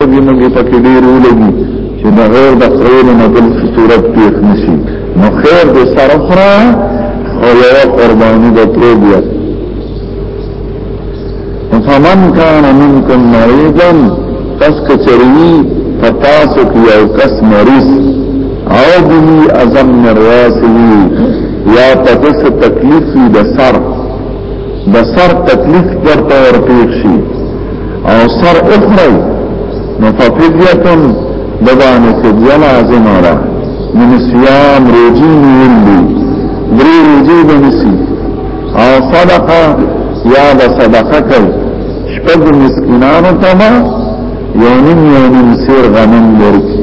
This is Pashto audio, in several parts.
دې موږ پکې ډېر ولګي چې د غیر د خیر نه بل صورت پیښ نشي نو خیر دې سره خره او یو قرباني د پروګیا فمن کان منکم مریضا پس کچری فتاسو کی او کس مریض او بی ازم نرواسی یا پتس تکلیفی د سر د سر تکلیف ورته ورپیښ شي او سر اخري نو ففدیتن د باندې فدیه لازمه ده من صيام روزي نیول دي درې روزي به نسی او صدقه یا به صدقه کوي شپږ مسکینانو ته یو نیم یو نیم سیر غنم ورکړي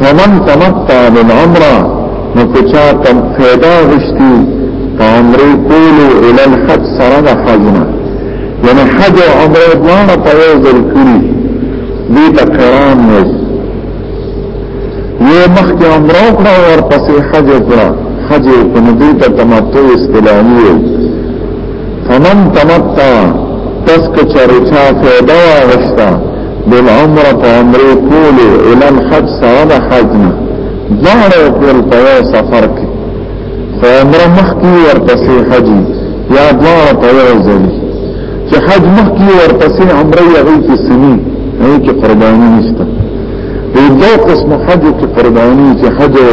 فمن تمتع بالعمره نو کچا تم فیدا غشتی په عمره کولو الى الحج سره د حجنا یعنی حج او عمره دواړه په یو ځل کړی دې ته کرام نه یو مخکې عمره کړه او ورپسې حج کړه حج کو نو دې ته تمتع استلامي فمن تمتع تسک چرچا فیدا غشتا بالعمر په عمره کولو الى الحج سره د حج نه ځان او کول په یو سفر کې خو عمره مخکې ورپسې حج یا دواړه په یو ځل چې حج مخکې ورپسې عمره یې غي کې سني هغه کې قرباني نشته په دوه قسم حج کې قرباني چې حج او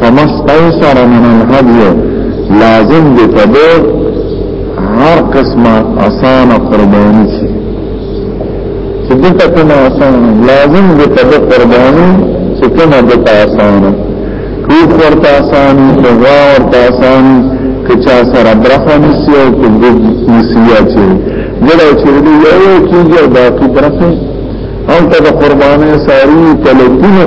فمس ایسر من الهدی لازم دی پده هر قسم آسان قربانی چی چی دیتا کم آسان لازم دی پده قربانی چی کم دیتا آسان کوف ورطا آسانی خوغا ورطا آسانی کچا سر برخا نسی او کبود نسیا چی جدا چی دی یو کیجی باقی برخی او تا دا قربانی ساری تلقینو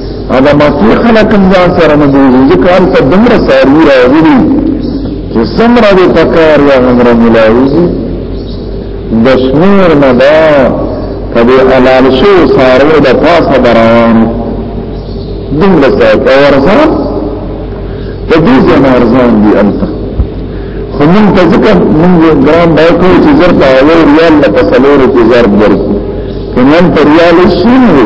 دا مکی خلق هم ځان سره نه دی ځکه هلته دومره ساروي راغلي چې څومره دې پکار یا هغومره ملاویږي د شمېر نه دا که د حلال شوو ساروو د پاسه به روان دومره ساعت او ارزان په دې ځای نه ارزان دي هلته خو مونږ ته ځکه مونږ ګران دا کوو چې زر په اوو ریال نه په څلورو کې ضرب ورکړو که نن په ریال شي نه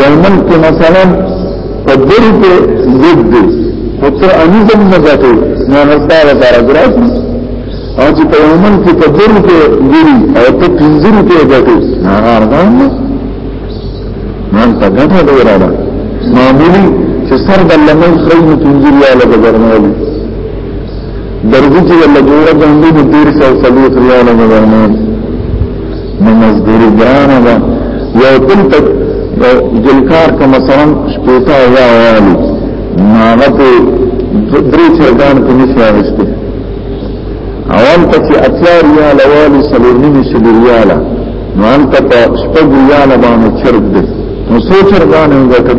یو ملک کې مثلا په دری کې ضد دی خو تر انیزم نه ګټي نه نستا لپاره ګرځي او چې په یو ملک کې په دری کې ګری او ته پنځری کې ګټي نه ارغان نه نن ته ګټه دی را ده معمولی چې سر د لمن خري نه پنځری والا ګرځنالي درځي چې له جوړه باندې ډیر څه سلوک ریاله ګرځنالي نو مزدوری ګرانه ده یو تل تک یو جلکار که مثلا شپیتا یا والی ناغه په درې چرګان په نشي اغسته اول ته چې اتیا ریال والی سلور نیمه سلور ریاله نو انت په شپږ ریاله باندې چرګ دی نو څو چرګان یې ګټل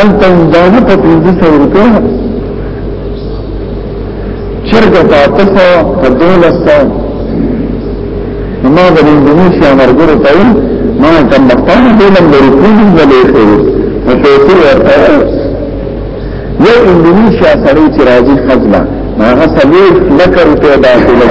انت اندانه په پنځه سو روپیا چرګ په اته سو په دولس سو ما د انډونیشیا مرګره ته ما کم مختار دیلم د روپیو د لوخې په پیسې ورته یو انډونیشیا سړی چې راځي خزله هغه سلوخ لکه روپیا داخله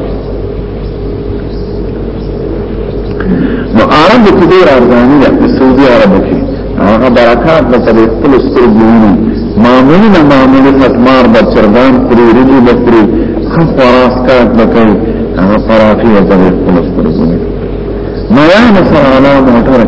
نو عرب کې ډیر ارزانی ده په سعودي عربو کې هغه برکات د په خپل سترګو ویني معمولی نه معمولی ختمار د چرګان پرې رجو د پرې خف وراس کات د کوي هغه فراقي د خپل سترګو نه یا نه سره علامه موټره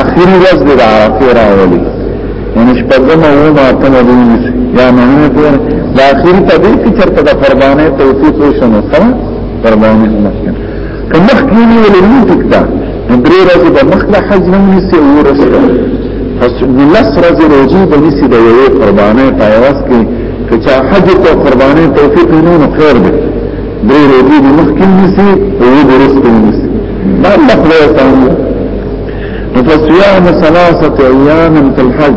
آخری ورځ د عرفه راولي یعنی شپږم او ما ته ورونی یا معنی پور د آخری په دې کې چرته د قربانې توفیق وشنو سره قربانې مخکې کمخ کې نه ولري تکتا درې ورځې د مخ له حج نه نسی ورسره پس لس ورځې روزي د نسی د یو قربانې په عوض کې چې حج ته قربانې توفیق نه نو خیر دی درې روزي دې مخکې نسی او درس کې نسی دا الله خدای تعالی نو فصيام ثلاثه ايام في الحج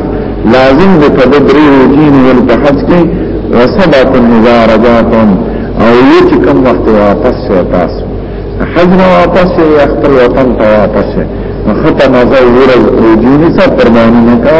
لازم دې په درې روزي نه ول په حج کې وسبعه اذا رجعتم او یو چې کوم وخت واپس شي تاسو حج نه واپس شي خپل وطن ته واپس شي خطا مزه ورځ روزي نه سره پرمانه نه کا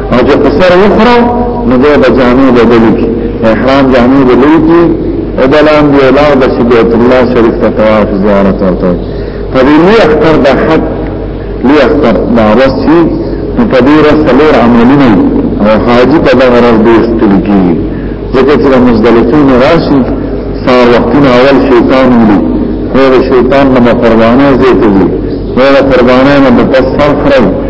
او چې قصر وخره نو بیا به جامع بدلی کی احرام جامع بدلی کی او بلان بیا لار بس بیت الله شریف ته طواف زیارت ورته په دې لوی اختر د حج لوی اختر دا ورسي نو په دې ورځ څلور عملونه او حاجی په دغه ورځ به استل کیږي ځکه چې مزدلفه نه راشي سار وختونه اول شیطان ولي هغه شیطان نه قربانه زیاتوي هغه قربانه نه په تصرف راځي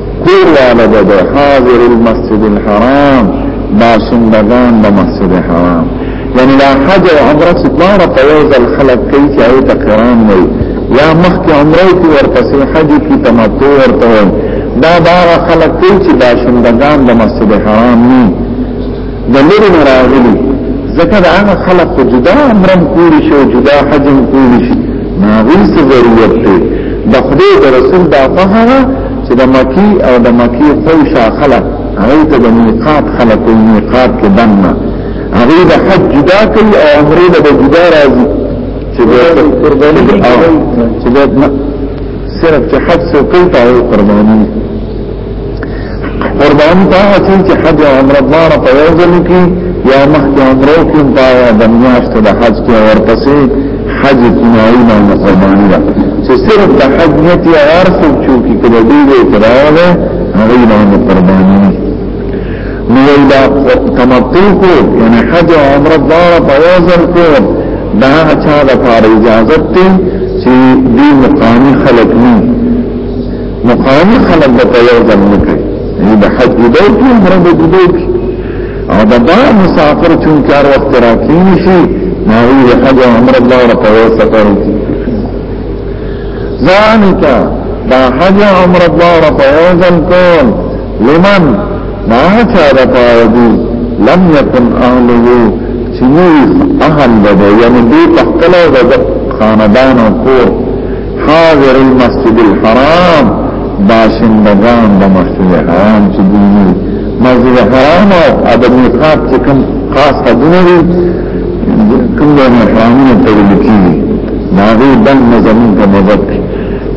کور والا به د حاضر المسجد الحرام دا سندگان د مسجد حرام یعنی دا حج او عمره چې دواړه په یو ځل خلق کوي چې هغه ته قران وي یا مخکې عمره کې ورپسې حج کې تمتع ورته وي دا دا خلق کوي چې دا سندگان د مسجد حرام نه د لری مراغلی ځکه دا هغه خلق په جدا عمرم کولی شي او جدا حجم کولی شي ناغوی څه ضرورت دی د خدای د رسول دا فهره چې د مکی او د مکی خوشا خلق هغه ته د میقات خلق او میقات کې دنه هغه د حج جدا کوي او عمره د جدا راځي چې د قرباني او چې د صرف چې حج سو کوي ته قرباني قربان تا اسی چې حج او عمره دواړه په یو ځل کې یا مخکې عمره کې په د میاشتو د حج کې ورپسې حج کنایي نه قرباني ده چې صرف د حج نیت یې ورسو چې کې کله دې دې تراوه هغه نه قرباني نه نو دا تمتع کو یعنی حج او عمره دواړه په یو ځل کې دا اچھا د پاره اجازه ته چې دې مقامي خلک نه مقاومي خلق دا په یو ځل نه کوي یعنی د حج دی کې عمره به دی کې او دا دا مسافر چون کار وخت راکین شي نو یې حج او عمره الله را په یو سفر کې ذالک دا حج او عمره الله را په یو ځل کول لمن ما چا دا پاره دی لم یکن اهله چنی اهل ده یعنی دی تخکلو ده خاندان او کور حاضر المسجد الحرام باشندگان د مسجد حرام چې دیني مسجد حرام او د میقات چې کوم خاص حدونه دي کوم د حرامونو ته ویل کېږي دا دې بند مزمن ته مدد کوي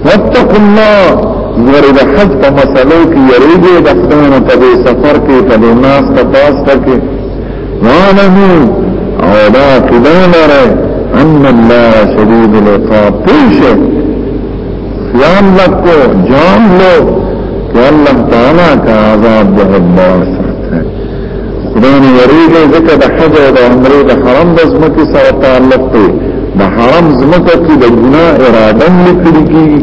واتقوا الله غره د حج په مسلو کې یریږي د خدای نه په سفر کې په ناس په تاسو کې وانه او دا کدا لره ان الله شدید العقاب پیشه خیال لکو جان لو کہ اللہ تعالی کا عذاب بہت بڑا سخت ہے خدا نے وریگے ذکر دا حج و دا عمرے دا حرم دا زمکی سر تعلق تے دا حرم زمکہ کی دا گناہ ارادن لکلی کی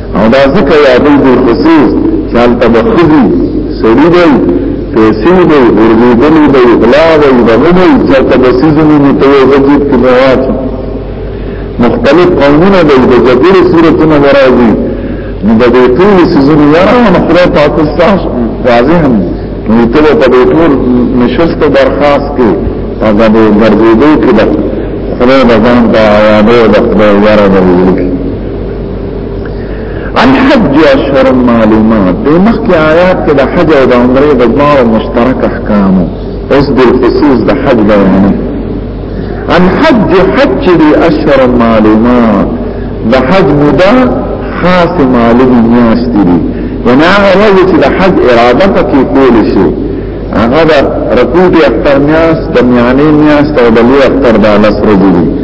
او دا ځکه یادې دې پسې چې هلته به ښځي سړي دی پیسې دی ورغېدلې دی غلا دی دغه دی چا ته به څیزونه مې ته یو جیب کې به واچم مختلف قومونه دی د جګړې صورتونه به راځي نو د دې ټول سيزونو یاره نو خدای پاک تاسو واضح هم نو ته په دې ټول نشسته درخواست کې هغه دې ګرځېدو کې ده خدای د ځان د آیادو د خدای یاره د ویل کې الحج اشهر معلومات د مخکې آیات کې د حج او د عمرې د دواړو مشترک احکام اوس د خصوص د حج بیان الحج حج دی اشهر معلومات د حج مده خاص معلوم میاشت دی یعنی هغه ورځ چې د حج اراده پکې کول شي هغه د رکوع اختر میاشت د میانې میاشت او د لوی اختر د لس ورځې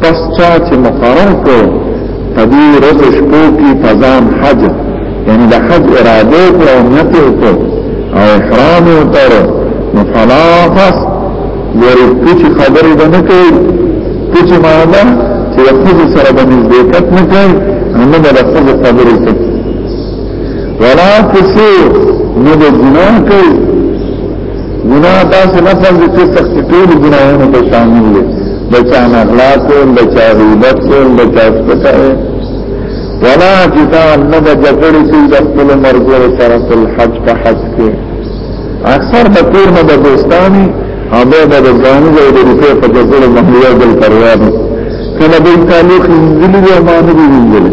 پس چا چې مقرر کړو په دې ورځ شپو کې فزان حج یعنی د حج اراده وکړو نیت وکړو او احرام وتړو نو فلا فس ورې کوچې خبرې به نه کوي کوچې معنا چې د ښځې سره به نزدېکت نه کوي نه به د ښځې خبرې کوي ولا تسو نه به زنا کوي ګناه تاسو نه فرض کړئ چې ټول ګناهونه به شامل دي بچا نغلا کول بچا غیبت کول بچا سپکای ولا جدال نه د جګړې کې د خپل مرګورو سره تل حج په حج کې اکثر د کور نه د دوستانی او به د ځانو د روپې په جګړه محلیا بل پرواد کله به تعلق انځلې او معنی وینځلې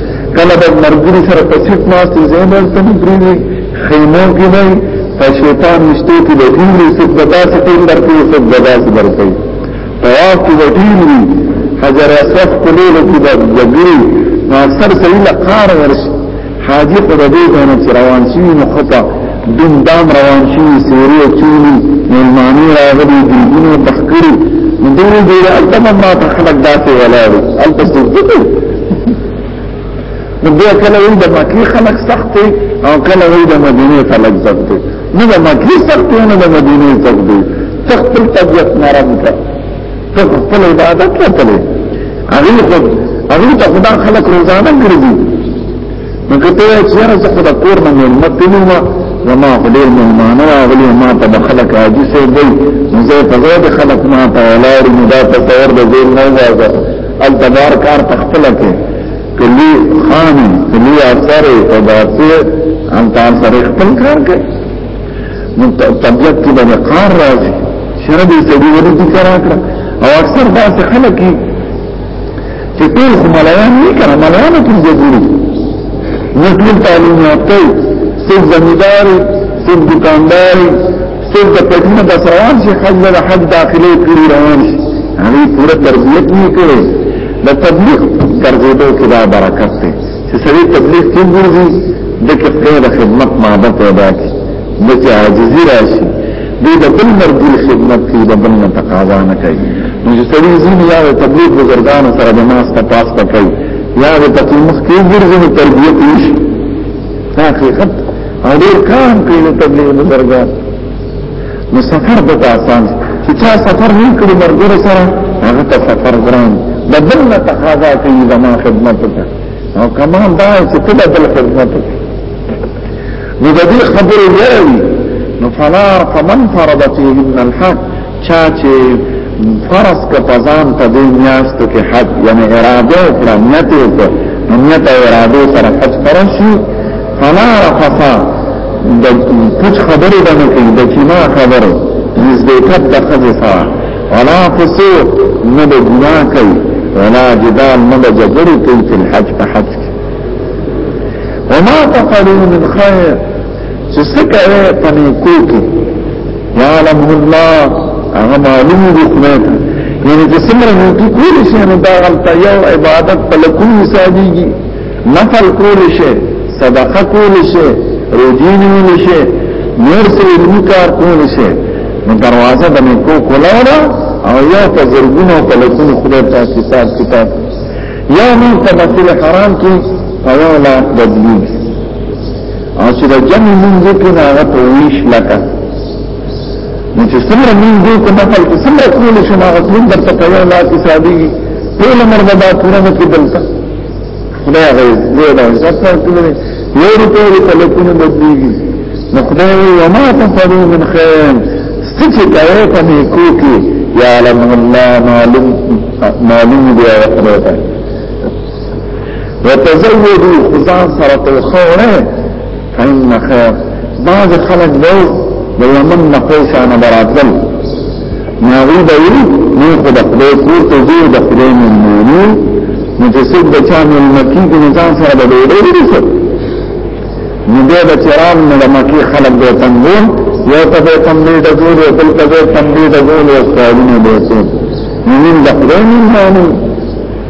کله د مرګري سره په سیټ ناست زین ورته نه پریږي خیمو کې وای په شیطان مشته کې د دې څخه د داسې په لار کې څه د داسې ورته طواف کې د دې حجر اسود کولو کې د جګړې نو اکثر سړي لقار ورشي حاجی په دې باندې روان شي نو خطا دین دام روان شي سیری چونی ملمانی راغلی دیدینو تخکری دوی دیر التمم ما تخلق داسی ولارو التسو ذکر نو بیا کله وی د مکی خلق سخت دی او کله وی د مدینه خلق سخت دی نه د مکی سخت دی نه د مدینه سخت دی سخت طبیعت نرم کا ته خپل عبادت لته هغه خو هغه ته خدا خلق روزانه ګرځي نو کته چې یاره زه خدای کور نه مهمت نیوم زما خو ډیر مهمانه راغلی ما ته به خلک حاجي صاحب دی نو زه په ځای د خلک ما ته ولاړ نو دا تصور د ځین نه وځه التبار کار تخپل کې کلی خان کلی اثر او داسې ان تاسو سره خپل کار کوي نو طبيعت کې به قار راځي شربې سړي ورته کار کړ او اکثر داسې خلک چې ټول خو ملایان نه کړه ملایان په دې ګوري نه ټول تعلیم یافته سب زمیدار سب دکاندار سب د پټینه د سوال شي حج له حج داخله کړی روان شي هغه پوره تربیت نه کړي د تبلیغ ګرځېدو کې دا برکت دی چې سړی تبلیغ کې ګورځي د کې خیر خدمت ماده پیدا کی د کې عاجزي راشي دوی د بل مرګي خدمت کې د بل نه تقاضا نه کوي نو چې سړی ځینې یا د تبلیغ بزرګان سره د ناس ته پاس کوي یا د تقیمخ کې ګورځي نو تربیه کوي حقیقت او ډیر کام کوي د تبلیغ بزرګان نو سفر د آسان چې چا سفر نه کړی مرګور سره هغه ته سفر ګران د بل نه تقاضا کوي زما خدمت ته او کمال دا چې ته د بل خدمت ته نو د دې خبرې وایي نو فلا فمن فرض فيهن الحج چا چې فرض کا پزان ته دې میاشت کې حج یعنی اراده او نیت او نیت او اراده سره حج فرض شي فلا رفثا د پوچ خبرې باندې کوي د کینا خبرو نزدېکت د خځې سره ولا فسوق نه د ګنا کوي ولا جدال نه د جګړې کوي په حج په حج کې وما تفعلوا من خير چې څه کوي په نیکو کې یعلم الله هغه معلوم دي خدای ته یعنی چې څومره نیکي کولی شي نو دا غلطه یو عبادت په لکونی ساجيږي نفل کول شي صدقه کول شي روزي نیول شي نور څه علمي کار کول شي نو دروازه د نیکو کولاوه او یا په زرګونو په لکونو خدای ته کتاب کتاب یا نو په مسجد حرام کې په یو لاک بدلون او چې د جمع مونږ کې نه هغه په ویش لکه نو چې څومره مونږ دې کوم په کې څومره کول شي هغه څومره درته په یو لاک حسابي ټول عمر به دا پوره نه کېدل خدای غي دې له عزت ورکړي یو روپې دې په لکونو بدلېږي نو خدای وي وما تفعلوا من خير ستچ کوي په نیکو کې یا علم الله معلوم معلوم دی خدای ته وتزودوا خزان سره توخونه فإن خير بعض خلق دو د یمن نه پیسانه براتل ناغی دوی نو خو د خدای کور ته ځو د خدای مېلمانه نو چې څوک د چا مېلمه کېږي نو ځان سره به ډوډۍ ورسوي نو بیا به چې رام نو د مکې خلک به تنګول یو ته به تنبې ډګول یو بل ته به تنبې ډګول او سوالونه به یې نو موږ د خدای مېلمانه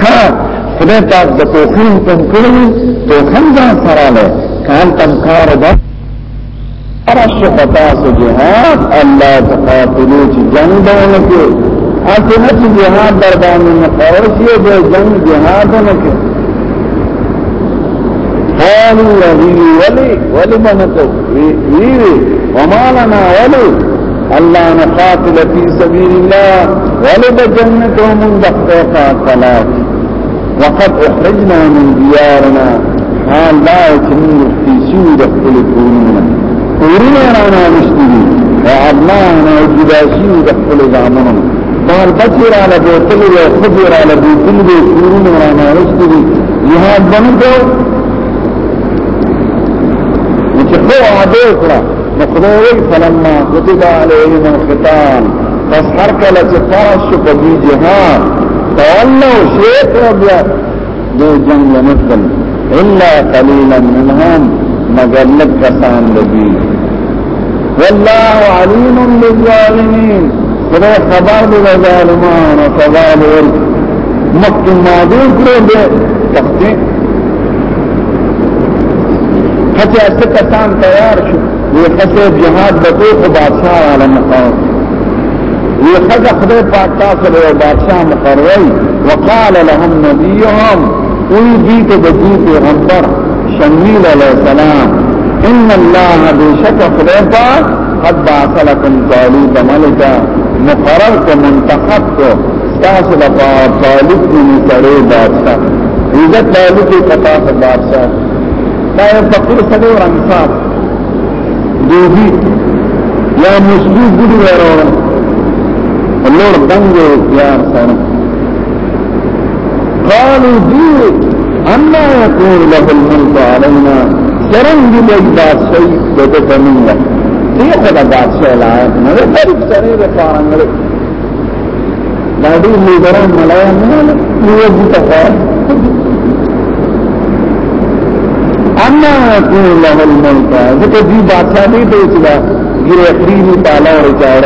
ها خدای پاک د توخین تم کړی توخم ځان سره له کال تم کار ده ارشو خطا سو جهاد الله تقاتلو چې جنگ دونه کې اته نه چې جهاد در باندې مقرر شي د جنگ جهاد نه کې قالوا ولی ولی ولی بنتو وی وی وی وما لنا ولو الله نقاتل فی سبیل الله ولد جنته من دقیقا ثلاث وقد اخرجنا من دیارنا حال لا يتمنى اختیسیو دخل کورنا کورنا رانا مشتری وعبنانا اجداسیو دخل زامنا بار بچی رانا بوتلی وخبی رانا بوتلی بوتلی رانا مشتری جهاد بنکو چې خو عادو کړه نو خدای وی فلما كتب عليهم القتال پس هر کله چې فرض شو په دې جهاد تولوا شیخ بیا د جنگ لمدل الا قليلا منهم مگر لک کسان لدی والله عليم بالظالمين خدای خبر دی د ظالمانو خبر دی مکه ما دې کړو به تختی حتی اته کسان تیار شو وی خسه جهاد د ټول بادشاہ عالم مقام وی خزه خدای پاک تاسو له بادشاہ مقرری وقال لهم نبيهم وی دې ته د دې پیغمبر شمیل علیہ السلام ان الله بشک خدای پاک قد بعث لكم طالب ملکا مقرر کو منتخب کو تاسو د طالب نه سره بادشاہ عزت طالب کې پتا ته بادشاہ دا یو فقیر سره ورنصاب دوی یا مشکوک ګډي ورور نور دنګ یا سره قالوا دي أما يكون له الملك علينا سرنگ بج بادشاہی بدتا منگا دیخو دا بادشاہ لائق نگو قریب سرے بفارنگلے دا دې لیدران ملایا نه نه یو دې ته اما يكون له الملك ذکر دی بادشاہ دی ته چې دا ګیر اخرینی تعالی او چار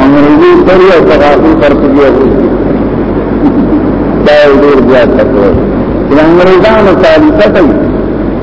انګریزي سری او تغافل پر کېږي دا ډېر زیات تکو چې انګریزانو تعالی ته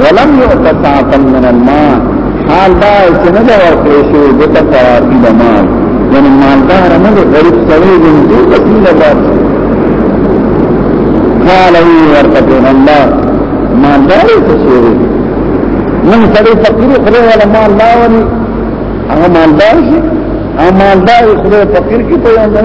ولم يؤت ساعة من الماء حال دا چې نه دا ورکړې شو د تفاوتی د مال یعنی مالدار نه د غریب سړی د دې وسیله ده قال وی ورته الله مالدار څه شي من سړی فقیر خره ولا مال دا ونی هغه مالدار شي هغه مالدار خره فقیر کې په یوه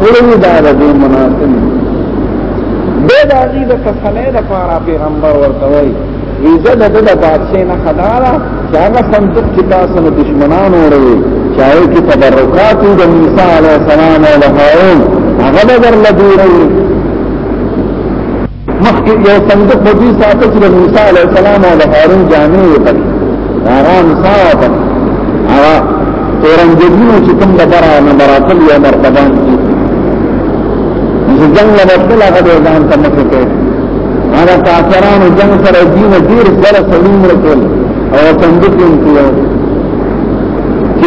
کړی دا د دې مناسب به د دې د تسلی لپاره پیغمبر ورته وایي ویزه د د بادشاہ نه خدارا چې هغه صندوق چې تاسو نه دشمنان وروي چاہے کې تبرکات د موسی علی السلام او هارون هغه بدر لدی مخکې یو صندوق په دې ساعت کې د موسی علی السلام او د هارون جامع وکړ هغه صاحب هغه تورنګونو چې کوم د برا نه براتل یو مرتبه دي چې جنگ له خپل هغه د ځان ته مخ کې هغه کافرانو جنگ سره دین ډیر سره سلیم ورکول او صندوق یې کړو چې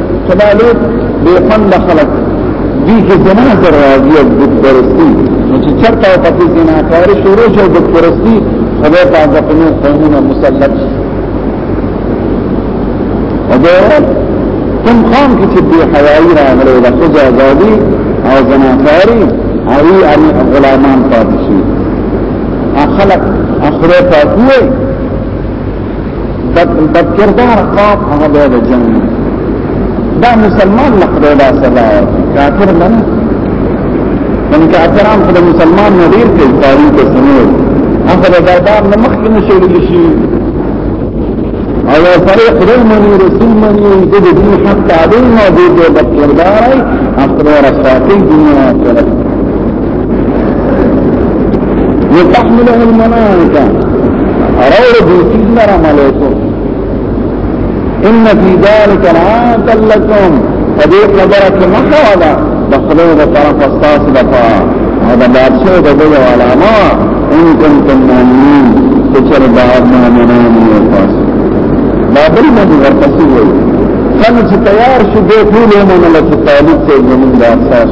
کدالو بے فند خلق دی که زنا سر راضی او بت پرستی نو چې چرته او پتی زنا کاری شروع شو بت پرستی خدای پاک د پنو قومونه مسلط او دا کوم قوم کې چې بے حیايي راغلی د خځه آزادي او زنا کاری او یې غلامان پاتې شي اخلق اخره پاتې بد کردار قوم هغه د جنگ دا مسلمان له خدای دا سزا کافر نه ان کافران خدای مسلمان نه ډیر کوي تاریخ ته سمول هغه د دردار نه مخکې نشي لږي شي او سره خدای مني رسول مني د دې حق تعلیم او د بد کردار خپل رساتي دنیا سره وتحمله الملائکه راوړ دې چې لرا ملائکه ان فی ذلک لآیات لکم فدې خبره کې مخه ولا دخلو د طرف استاس دفا او د بادشاہ د دې علامه ان کنتم مؤمنین چې چر بعد مؤمنان یې تاسو دا بل باندې ورپسې وایي کله چې تیار شو دې ټول مونږ له تعلق ته زمونږ د اساس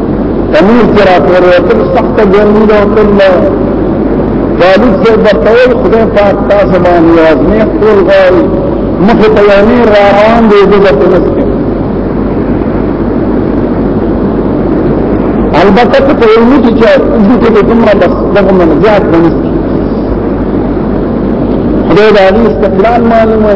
تنور کې را پورې وتل سخت ګرمي ده وتل والد سے بتول خدای پاک تاسو باندې وازمه خپل غواړي مخ ته یې روان دی د پنس کې البته ته یو نه چې دې ته کومه بس دغه من زیات پنس خدای د استقلال معلومه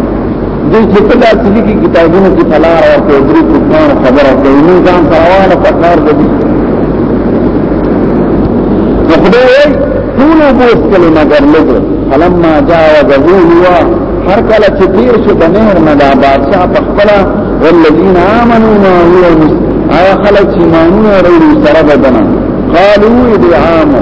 دې چې په داسې لیکي کتابونو کې تلار او په درې کتاب خبره کوي نو ځان پروانه په کار دي نو خدای ټول بوس کله مگر لګ فلما جاء وجهه هو هر کله چې تیر شو د نهر نه د بادشاہ په خپل والذین آمنوا ما هو آیا خلک چې مانونه وروړي سره بدنه قالوا دعامه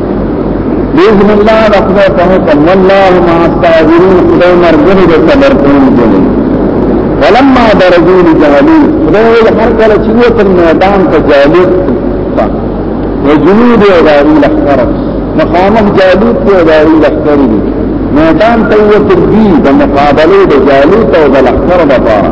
بسم الله رحمه الله والله مع الصابرين خدای مرګره د صبر کوونکو ولما درجو لجالو خدای هر کله چې یو تر میدان ته جالو و جنود اداری لخکر مخامخ جالو ته اداری لخکر دي میدان ته یو تر دی د مقابله د جالو ته د لخکر د پاره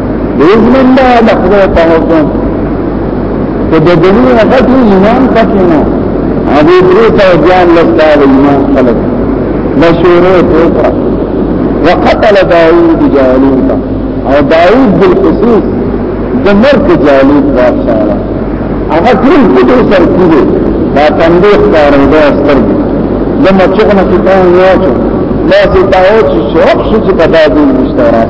بإذن الله لخذو تحكم تددني غطي إيمان قتلنا أبو بريتا وجان لفتاب إيمان خلق مشورو توقع وقتل داود جالوت او داود بالخصوص دمرك جالوت بادشاہ هغه ټول پټو سر کیږي دا تندې ښکارې دا ستر دي لما چغنه کې تاو نه چو لا سي تاو چې شوق شي چې پتا دي مستورات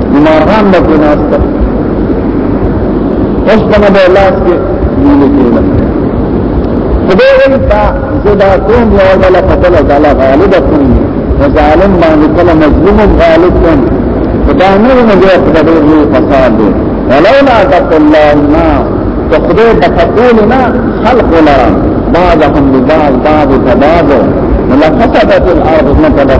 ماغان به کې ناسته اوس په نبه لاس کې نیلې کېده خدای وایي تا زه دا کوم یو ځل په بل ځل غالب کوم ظالم باندې کله مظلوم غالب کوم خدا نه نه دی خدای دې فساد دی ولولا دفع الله الناس تخدیر تقول نه خلق لرا بعضهم لبعض بعض تبعض لفسدت الارض نتبقى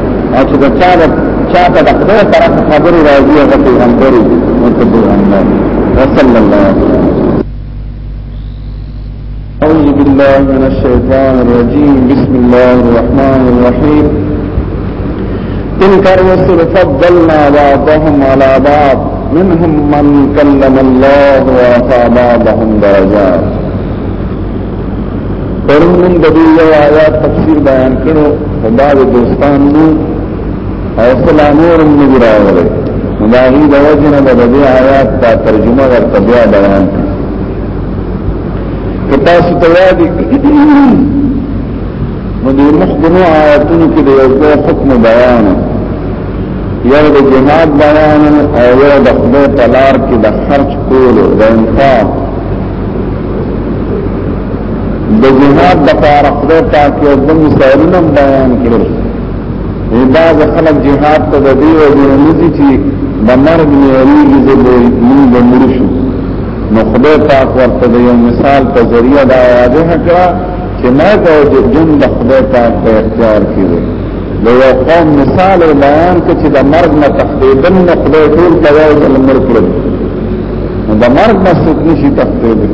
او چې د چا د چا ته د خدای طرف خبرې راځي هغه پیغمبر دی او ته پیغمبر وصلی الله أعوذ بالله من الشيطان الرجيم بسم الله الرحمن الرحيم تلك الرسل فضلنا بعضهم على بعض منهم من كلم الله وآتى بعضهم درجات پرون موږ د دې یو آیات تفسیر بیان کړو په بعض دوستان نو او خلا نور هم نه راغلی نو دا غي د وجه نه د دې آیات په ترجمه ورته بیا بیان کړو که تاسو ته یاد نو د مخکنو آیاتونو کې د یو حکم بیان یو د جهاد بیان او یو د خدای په لار کې د خرج کولو د انفاق د جهاد د پاره خدای پاک یو د مثالونو بیان کړل دا د خلک جهاد ته د دی او د نزي چې د مرګ نه یریږي د موږ د مرشو نو خدای پاک ورته د یو مثال په ذریعہ دا واضح کړه چې ما ته د جن د خدای پاک په اختیار کې دی د یو قوم مثال بیان کړي چې د مرګ نه تخدیدن نه خدای ټول توازن مر کړل د مرګ نه څوک نشي تښتېدلی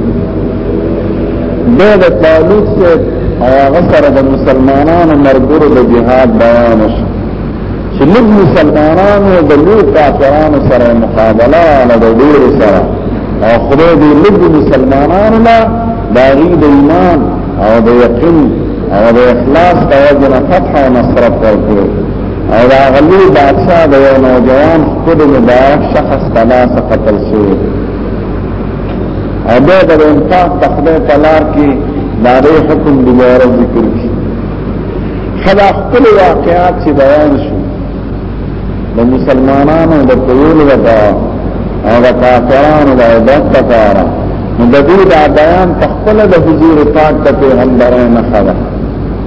بیا د طالوت صاحب او هغه سره د مسلمانانو مرګورو د جهاد بیان شو چې موږ مسلمانانو د لوی کافرانو سره مقابله له ډېر سره او خدای دې موږ مسلمانانو لا د ایمان او د یقین او د اخلاص د وجه نه فتح او نصرت ورکړي او دا غلو بادشاہ د یو نوجوان خپل مبارک شخص تلا سقتل شوی او دا د انفاق تخده تلار کی داری حکم دیوار ذکر کی خدا خپل واقعات چی بیان شو د مسلمانانو د قیول و دا او د کافرانو د عبادت لپاره نو د دې د بیان تخپل د حضور پاک د پیغمبرانو خبره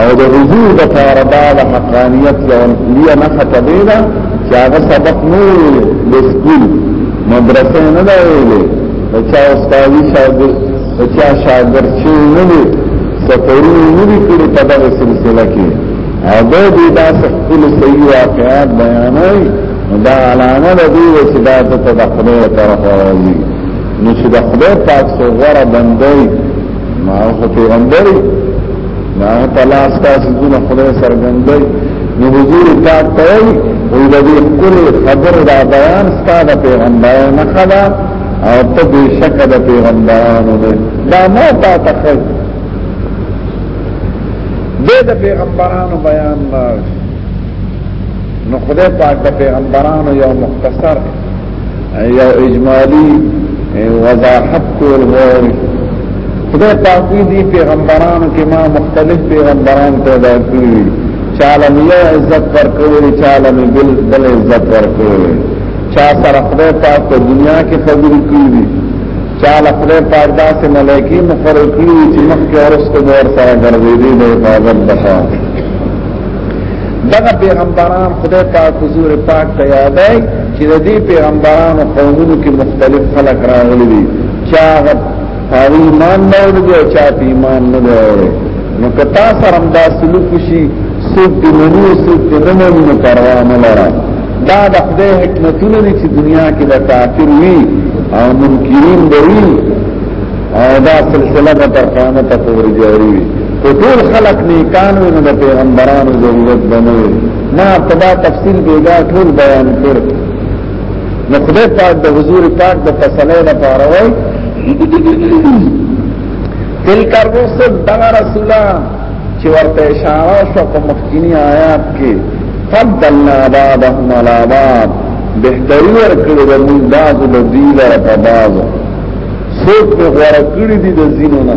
او د حضور د فاردا د حقانیت یو لیا نه خطبه ده چې هغه سبق نه ویل د سکول مدرسې نه دا ویلې او چا استادي شاګرد او چا شاګرد چې نه وي سفرونه نه دي کړی په دغه سلسله کې او د دې دا خپل صحیح واقعات بیانوي دا علامه د دې چې دا د تدخله طرف راوړي نو چې د خدای پاک سره غره بندي ما هو پیغمبري دا تلاس تاسو دونه خدای سرګندې نو حضور دا ته وي د دې کل خبر دا بیان ستاسو پیغمبر نه خلا او ته به شک د پیغمبرانو ده دا ما تا تخل دې د پیغمبرانو بیان نه نو خدای پاک د پیغمبرانو یو مختصر یو اجمالی وضاحت کول غواړي خدای پاک دې پیغمبرانو کې ما مختلف پیغمبران پیدا کړی چاله مې عزت ورکول چاله مې بل بل عزت ورکول چا سره خدای پاک په دنیا کې فضل کړی چاله خدای پاک داسې ملایکی مقرر کړی چې مخکې ورسته ور سره ګرځېدي د عبادت بخښه دغه پیغمبران خدای پاک حضور پاک ته یادای چې د دې پیغمبرانو قومونو کې مختلف خلک راغلي دي چا هغه ایمان نه ورته او چا ایمان نه ورته نو کتا سره دا سلوک شي سود دی منو سود دی نه منو پروا نه لره دا د خدای حکمتونه دي چې دنیا کې د کافر وي او منکرین به وي او دا سلسله به تر قیامت پورې جاری وي که ټول خلق نیکان وي نو د پیغمبرانو ضرورت به نه وي ما تبا تفصیل بیګا ټول بیان کړ نو خدای پاک د حضور پاک د فصلې نه پاره وای تلک الرسل دا رسولا چې ورته اشاره شو په مخکینی آیات کې فضلنا بعضهم على بعض بهتري ورکړو د موږ بعضو د دې لپاره بعضو څوک به غوړه کړی دي د زینو نه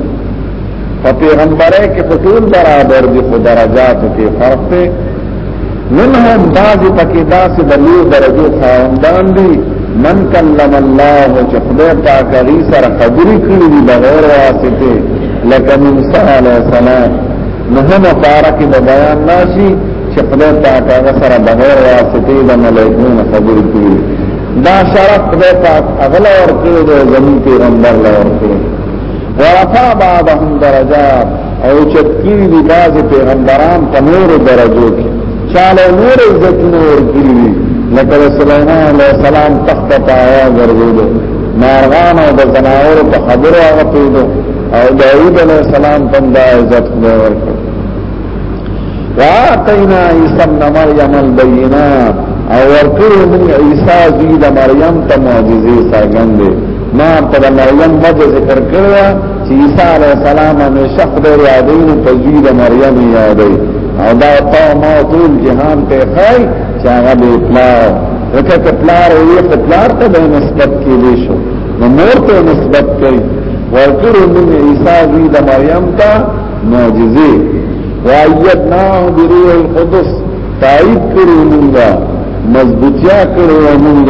په پیغمبرۍ کې په ټول برابر دي په درجاتو کې فرق دی منهم بعض پکې داسې د لوی درجو خاوندان دي من کلم الله چې خدای پاک هغه سره خبرې کړې دي بغیر واسطه لکه موسی علیه السلام نو هم فارق د بیان ناشي چې خدای پاک هغه سره بغیر واسطه د ملائکو خبرې کړې دا شرف خدای پاک اغلا ورکړي د زمين پیغمبر لا ورکړي ورفع بعضهم درجات او چتکی دی باز پیغمبران په نور درجو کې چاله نور عزتونه ورکړي لکه سليمان عليه السلام تخت پایا ګرځیدو مارغان او د زناور په خبرو هغه پیدو او داوود عليه السلام تم دا عزت نه ورکړ واتینا عیسی ابن مریم البینات او ورکړو موږ عیسی زید مریم ته معجزې څرګندې ما په مریم وجه ذکر کړو چې عیسی علی السلام همیشه خدای یادین په ځای د مریم یادې او دا ته ما ټول جهان ته خای چې هغه به پلار لکه چې پلار یې په پلار ته به نسبت کېږي شو نو مور ته نسبت کوي ورکړو موږ عیسی دوی د مریم ته معجزه وایدنا بروح القدس تایید کړو موږ مضبوطیا کړو موږ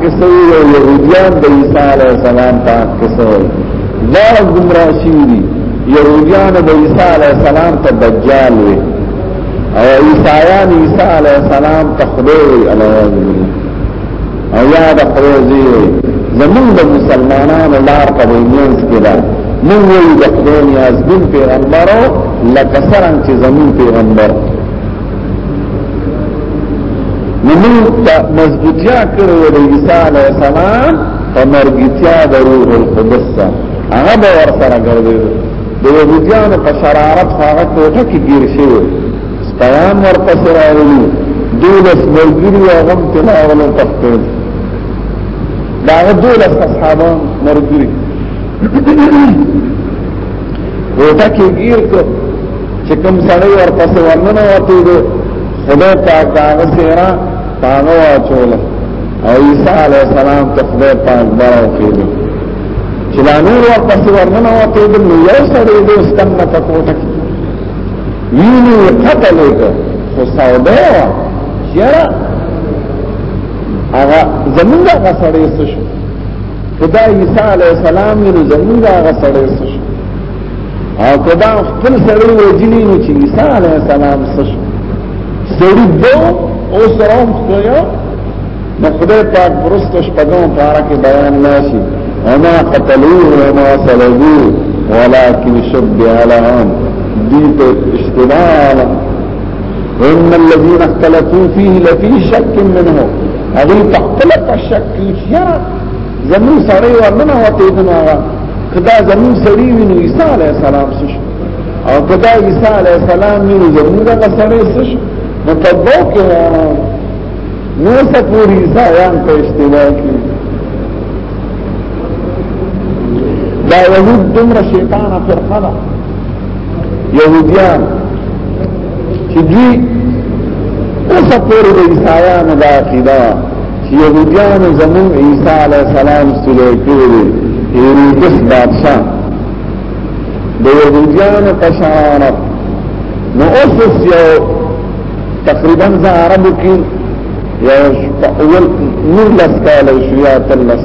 کسه یو یهودیان د عیسی علی السلام ته کسه دا گمراه شي دي یهودیان د عیسی علی السلام ته دجال وي او عیسایان عیسی علی السلام ته خدای الوان او یا د خدای دی زمون د مسلمانانو لار په وینس کې ده نو وی د خدای نیاز بن پیغمبرو لکه څنګه چې زمون پیغمبر نمون تا مضبوطیا کرو دا عیسیٰ علیہ السلام تا مرگیتیا دا روح القدس تا اغا با ورسر گردی دا یهودیانو پا شرارت فاغا کوتا کی گیر شوی سپیان ورپس راولی دولس مرگیری و غم تلاولو تختید دا اغا دولس اصحابان مرگیری کوټه کې گیر کو چې کوم سړی ورپسې ورننه وتی دی خدای پاک دا غسیرا پاغه واچول او عیسی علی السلام ته خدای پاک بارو کېږي چې لا نور ورپسې ورننه وتی دی نو یو سړی دې ستنه په کوټه کې ویني قتل وکړ خو سودا وا یاره هغه زمونږه غسړې څه شو کدا عیسی علیہ السلام نو زمونږ هغه سره سش او کدا خپل سره وجلی نو چې عیسی علیہ السلام سش سړي دو او سره خو یو نو خدای پاک برستو شپږم پارا کې بیان ناشي وما قتلوه وما صلبوه ولكن شبه لهم دي ته اشتباه وان الذين اختلفوا فيه لفي شك منه هغه په خپل تشک کې یاره زمون سره ورننه وته دنه هغه کدا زمون سړی ویني عیسی علی السلام سش او کدا عیسی علی السلام ویني زمون دا سره سش نو په دو کې نو څه پوری ځان په استوا کې دا یهود دمر شیطان فرقه يهوديان چې دوی اوس پورې د عیسایانو د عقیده چې يهوديان زمون عیسی علی السلام سره کېږي هیروډس بادشاہ د يهوديان په شان نو اوس یو تقریبا زه عربو کې یو اول نور لس کاله شو یا تلس